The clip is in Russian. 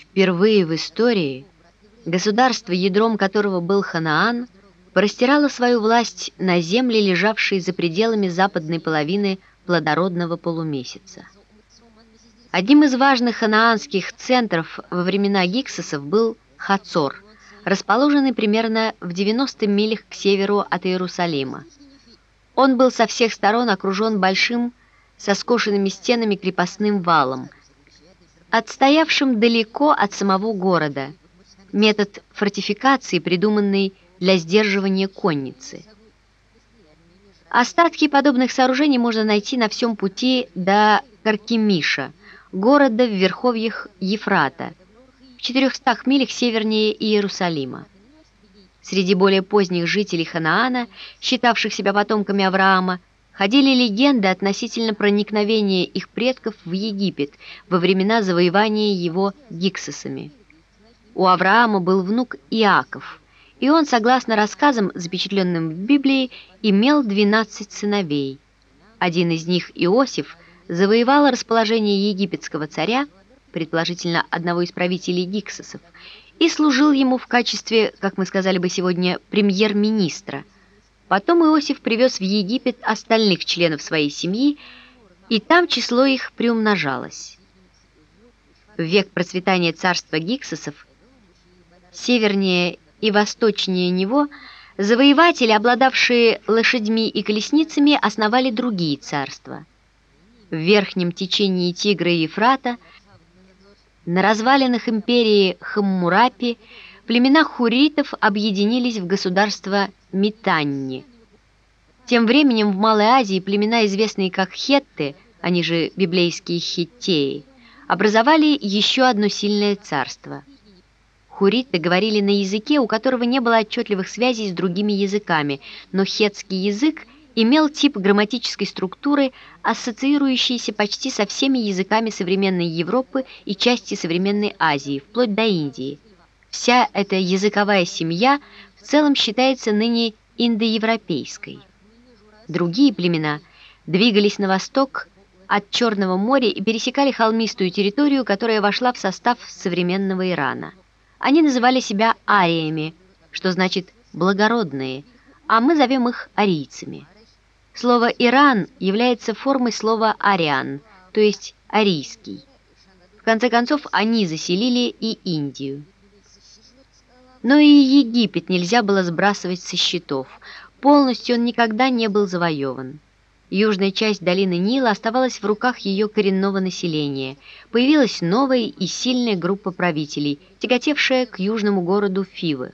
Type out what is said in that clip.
Впервые в истории государство, ядром которого был Ханаан, простирало свою власть на земли, лежавшие за пределами западной половины плодородного полумесяца. Одним из важных ханаанских центров во времена Гиксосов был Хацор, расположенный примерно в 90 милях к северу от Иерусалима. Он был со всех сторон окружен большим, со скошенными стенами крепостным валом, отстоявшим далеко от самого города, метод фортификации, придуманный для сдерживания конницы. Остатки подобных сооружений можно найти на всем пути до Каркемиша, города в верховьях Ефрата, в 400 милях севернее Иерусалима. Среди более поздних жителей Ханаана, считавших себя потомками Авраама, ходили легенды относительно проникновения их предков в Египет во времена завоевания его гиксосами. У Авраама был внук Иаков – и он, согласно рассказам, запечатленным в Библии, имел 12 сыновей. Один из них, Иосиф, завоевал расположение египетского царя, предположительно одного из правителей Гиксосов, и служил ему в качестве, как мы сказали бы сегодня, премьер-министра. Потом Иосиф привез в Египет остальных членов своей семьи, и там число их приумножалось. В век процветания царства Гиксосов севернее и восточнее него завоеватели, обладавшие лошадьми и колесницами, основали другие царства. В верхнем течении Тигра и Ефрата, на развалинах империи Хаммурапи, племена хуритов объединились в государство Митанни. Тем временем в Малой Азии племена, известные как хетты, они же библейские хиттеи, образовали еще одно сильное царство – Хуриты говорили на языке, у которого не было отчетливых связей с другими языками, но хетский язык имел тип грамматической структуры, ассоциирующийся почти со всеми языками современной Европы и части современной Азии, вплоть до Индии. Вся эта языковая семья в целом считается ныне индоевропейской. Другие племена двигались на восток от Черного моря и пересекали холмистую территорию, которая вошла в состав современного Ирана. Они называли себя ариями, что значит «благородные», а мы зовем их арийцами. Слово «Иран» является формой слова «ариан», то есть «арийский». В конце концов, они заселили и Индию. Но и Египет нельзя было сбрасывать со счетов. Полностью он никогда не был завоеван. Южная часть долины Нила оставалась в руках ее коренного населения. Появилась новая и сильная группа правителей, тяготевшая к южному городу Фивы.